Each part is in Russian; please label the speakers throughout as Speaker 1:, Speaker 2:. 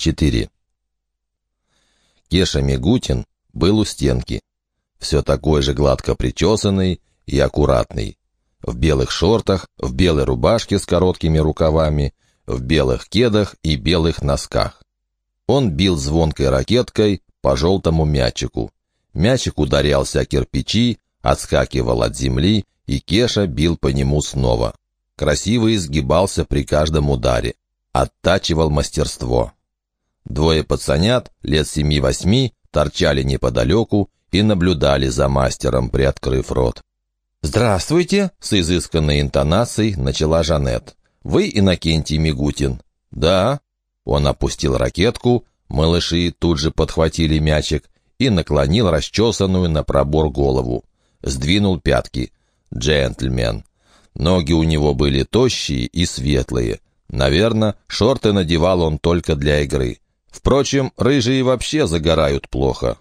Speaker 1: 4. Кеша Мигутин был у стенки. Все такой же гладко причесанный и аккуратный. В белых шортах, в белой рубашке с короткими рукавами, в белых кедах и белых носках. Он бил звонкой ракеткой по желтому мячику. Мячик ударялся о кирпичи, отскакивал от земли, и Кеша бил по нему снова. Красиво изгибался при каждом ударе. Оттачивал мастерство. Двое пацанят, лет семи-восьми, торчали неподалеку и наблюдали за мастером, приоткрыв рот. «Здравствуйте!» — с изысканной интонацией начала Жанет. «Вы Иннокентий Мигутин?» «Да». Он опустил ракетку, малыши тут же подхватили мячик и наклонил расчесанную на пробор голову. Сдвинул пятки. Джентльмен. Ноги у него были тощие и светлые. Наверное, шорты надевал он только для игры. Впрочем, рыжие вообще загорают плохо.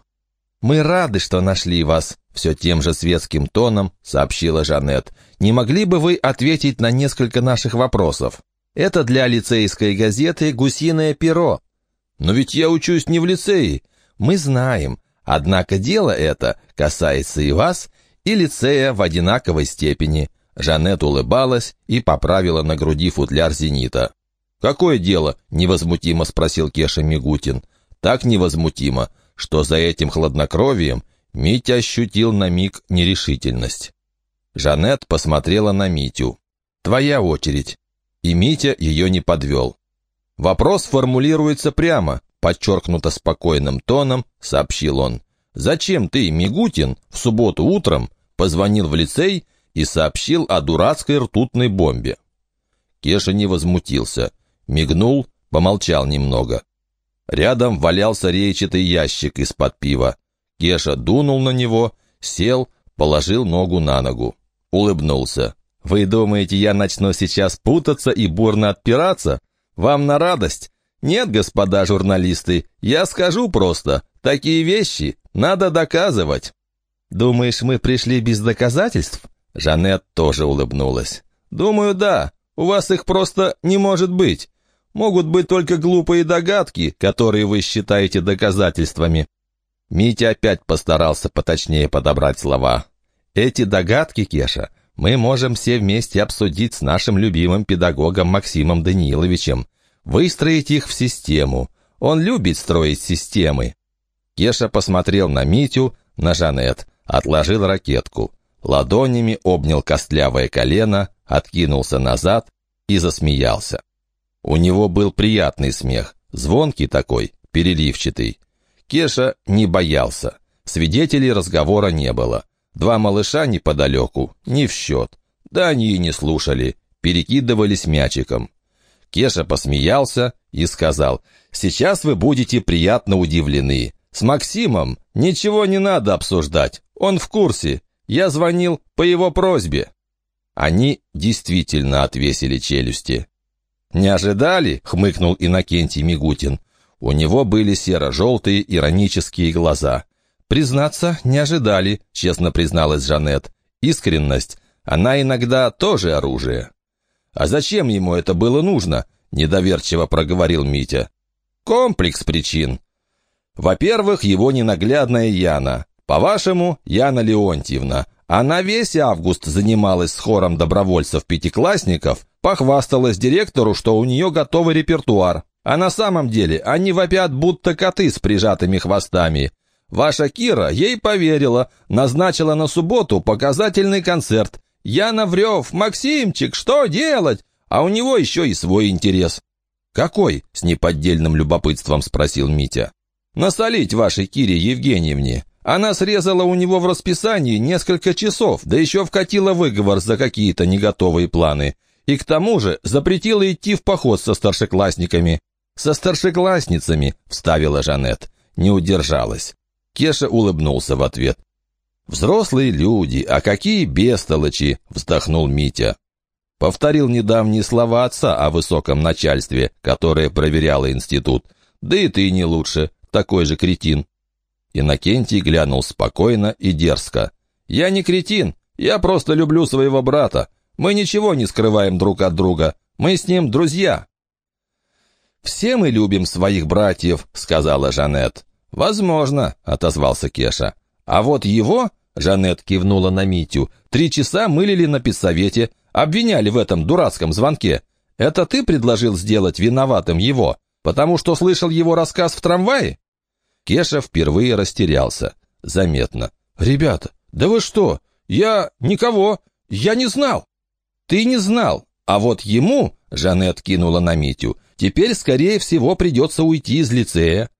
Speaker 1: «Мы рады, что нашли вас», — все тем же светским тоном сообщила Жанет. «Не могли бы вы ответить на несколько наших вопросов? Это для лицейской газеты «Гусиное перо». «Но ведь я учусь не в лицее». «Мы знаем. Однако дело это касается и вас, и лицея в одинаковой степени». Жанет улыбалась и поправила на груди футляр зенита. «Какое дело?» — невозмутимо спросил Кеша Мигутин. «Так невозмутимо, что за этим хладнокровием Митя ощутил на миг нерешительность». Жанет посмотрела на Митю. «Твоя очередь». И Митя ее не подвел. Вопрос формулируется прямо, подчеркнуто спокойным тоном, сообщил он. «Зачем ты, Мигутин, в субботу утром позвонил в лицей и сообщил о дурацкой ртутной бомбе?» Кеша не возмутился. Мигнул, помолчал немного. Рядом валялся рейчатый ящик из-под пива. Кеша дунул на него, сел, положил ногу на ногу. Улыбнулся. «Вы думаете, я начну сейчас путаться и бурно отпираться? Вам на радость? Нет, господа журналисты, я скажу просто, такие вещи надо доказывать». «Думаешь, мы пришли без доказательств?» Жанет тоже улыбнулась. «Думаю, да. У вас их просто не может быть могут быть только глупые догадки, которые вы считаете доказательствами». Митя опять постарался поточнее подобрать слова. «Эти догадки, Кеша, мы можем все вместе обсудить с нашим любимым педагогом Максимом Даниловичем, выстроить их в систему. Он любит строить системы». Кеша посмотрел на Митю, на Жанет, отложил ракетку. Ладонями обнял костлявое колено, откинулся назад и засмеялся. У него был приятный смех, звонкий такой, переливчатый. Кеша не боялся. Свидетелей разговора не было. Два малыша неподалеку, не в счет. Да они и не слушали, перекидывались мячиком. Кеша посмеялся и сказал, «Сейчас вы будете приятно удивлены. С Максимом ничего не надо обсуждать, он в курсе. Я звонил по его просьбе». Они действительно отвесили челюсти. «Не ожидали?» — хмыкнул Иннокентий Мигутин. У него были серо-желтые иронические глаза. «Признаться, не ожидали», — честно призналась Жанет. «Искренность. Она иногда тоже оружие». «А зачем ему это было нужно?» — недоверчиво проговорил Митя. «Комплекс причин. Во-первых, его ненаглядная Яна. По-вашему, Яна Леонтьевна. Она весь август занималась с хором добровольцев-пятиклассников, Похвасталась директору, что у нее готовый репертуар. А на самом деле они вопят, будто коты с прижатыми хвостами. Ваша Кира ей поверила, назначила на субботу показательный концерт. Я наврев, Максимчик, что делать? А у него еще и свой интерес. «Какой?» — с неподдельным любопытством спросил Митя. «Насолить вашей Кире Евгеньевне. Она срезала у него в расписании несколько часов, да еще вкатила выговор за какие-то неготовые планы. И к тому же запретила идти в поход со старшеклассниками. «Со старшеклассницами», — вставила Жанет. Не удержалась. Кеша улыбнулся в ответ. «Взрослые люди, а какие бестолочи!» — вздохнул Митя. Повторил недавние слова отца о высоком начальстве, которое проверяло институт. «Да и ты не лучше, такой же кретин». Иннокентий глянул спокойно и дерзко. «Я не кретин, я просто люблю своего брата. Мы ничего не скрываем друг от друга. Мы с ним друзья». «Все мы любим своих братьев», — сказала Жанет. «Возможно», — отозвался Кеша. «А вот его», — Жанет кивнула на Митю, «три часа мылили на педсовете, обвиняли в этом дурацком звонке. Это ты предложил сделать виноватым его, потому что слышал его рассказ в трамвае?» Кеша впервые растерялся. Заметно. «Ребята, да вы что? Я... никого. Я не знал». «Ты не знал. А вот ему...» — Жанет кинула на Митю. «Теперь, скорее всего, придется уйти из лицея».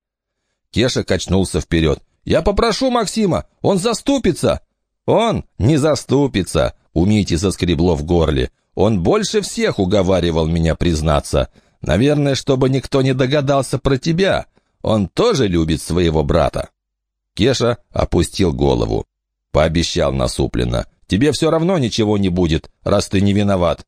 Speaker 1: Кеша качнулся вперед. «Я попрошу Максима, он заступится!» «Он не заступится!» — у Мити заскребло в горле. «Он больше всех уговаривал меня признаться. Наверное, чтобы никто не догадался про тебя. Он тоже любит своего брата». Кеша опустил голову. Пообещал насупленно. «Тебе все равно ничего не будет, раз ты не виноват».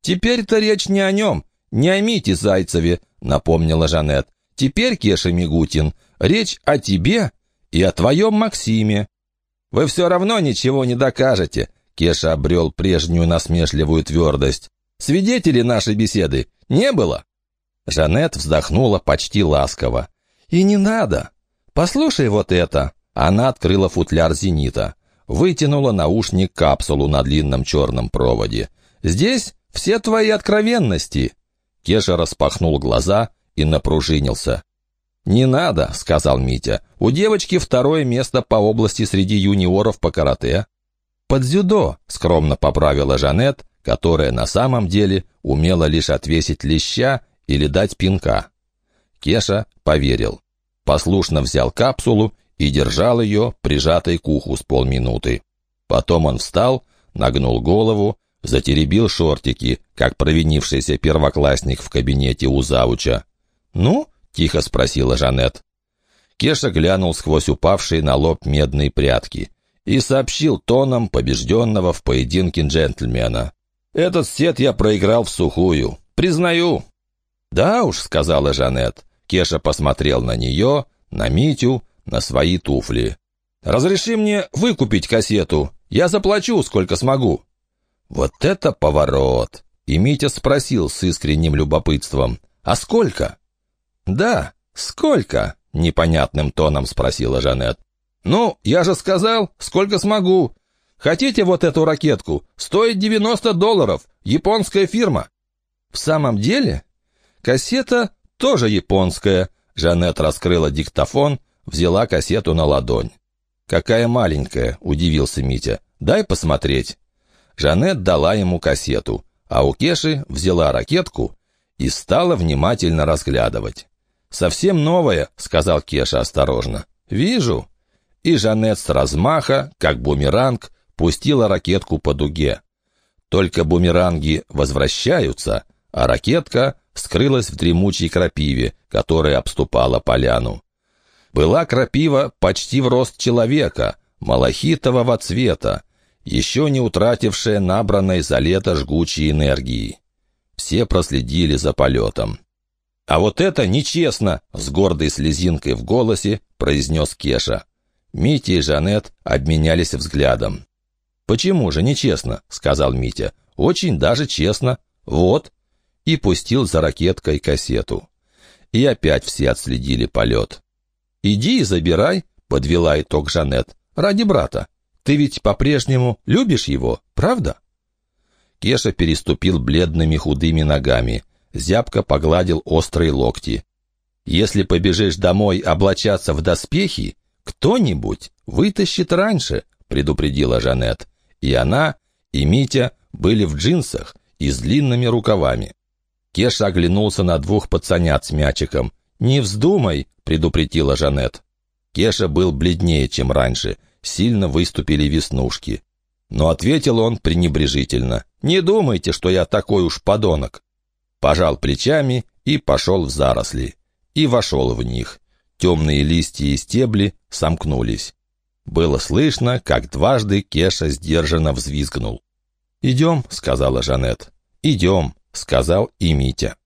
Speaker 1: «Теперь-то речь не о нем, не о Мите Зайцеве», — напомнила Жанет. «Теперь, Кеша Мигутин, речь о тебе и о твоем Максиме». «Вы все равно ничего не докажете», — Кеша обрел прежнюю насмешливую твердость. «Свидетелей нашей беседы не было?» Жанет вздохнула почти ласково. «И не надо. Послушай вот это». Она открыла футляр «Зенита». Вытянула наушник-капсулу на длинном черном проводе. «Здесь все твои откровенности». Кеша распахнул глаза и напружинился. «Не надо», — сказал Митя. «У девочки второе место по области среди юниоров по карате». «Под дзюдо», — скромно поправила Жанет, которая на самом деле умела лишь отвесить леща или дать пинка. Кеша поверил. Послушно взял капсулу и держал ее, прижатой к уху с полминуты. Потом он встал, нагнул голову, затеребил шортики, как провинившийся первоклассник в кабинете у зауча. «Ну?» — тихо спросила Жанет. Кеша глянул сквозь упавшие на лоб медные прятки и сообщил тоном побежденного в поединке джентльмена. «Этот сет я проиграл в сухую. Признаю». «Да уж», — сказала Жанет. Кеша посмотрел на нее, на Митю, на свои туфли. «Разреши мне выкупить кассету. Я заплачу, сколько смогу». Вот это поворот! И Митя спросил с искренним любопытством. «А сколько?» «Да, сколько?» — непонятным тоном спросила Жанет. «Ну, я же сказал, сколько смогу. Хотите вот эту ракетку? Стоит 90 долларов. Японская фирма». «В самом деле?» «Кассета тоже японская». Жанет раскрыла диктофон, взяла кассету на ладонь. «Какая маленькая!» — удивился Митя. «Дай посмотреть». Жанет дала ему кассету, а у Кеши взяла ракетку и стала внимательно разглядывать. «Совсем новая», — сказал Кеша осторожно. «Вижу». И Жанет с размаха, как бумеранг, пустила ракетку по дуге. Только бумеранги возвращаются, а ракетка скрылась в дремучей крапиве, которая обступала поляну. Была крапива почти в рост человека, малахитового цвета, еще не утратившая набранной за лето жгучей энергии. Все проследили за полетом. «А вот это нечестно!» — с гордой слезинкой в голосе произнес Кеша. Митя и Жанет обменялись взглядом. «Почему же нечестно?» — сказал Митя. «Очень даже честно. Вот». И пустил за ракеткой кассету. И опять все отследили полет. «Иди и забирай», — подвела итог Жанет. «Ради брата. Ты ведь по-прежнему любишь его, правда?» Кеша переступил бледными худыми ногами. Зябко погладил острые локти. «Если побежишь домой облачаться в доспехи, кто-нибудь вытащит раньше», — предупредила Жанет. И она, и Митя были в джинсах и с длинными рукавами. Кеша оглянулся на двух пацанят с мячиком. «Не вздумай», — предупредила Жанет. Кеша был бледнее, чем раньше, сильно выступили веснушки. Но ответил он пренебрежительно. «Не думайте, что я такой уж подонок». Пожал плечами и пошел в заросли. И вошел в них. Темные листья и стебли сомкнулись. Было слышно, как дважды Кеша сдержанно взвизгнул. «Идем», — сказала Жанет. «Идем», — сказал и Митя.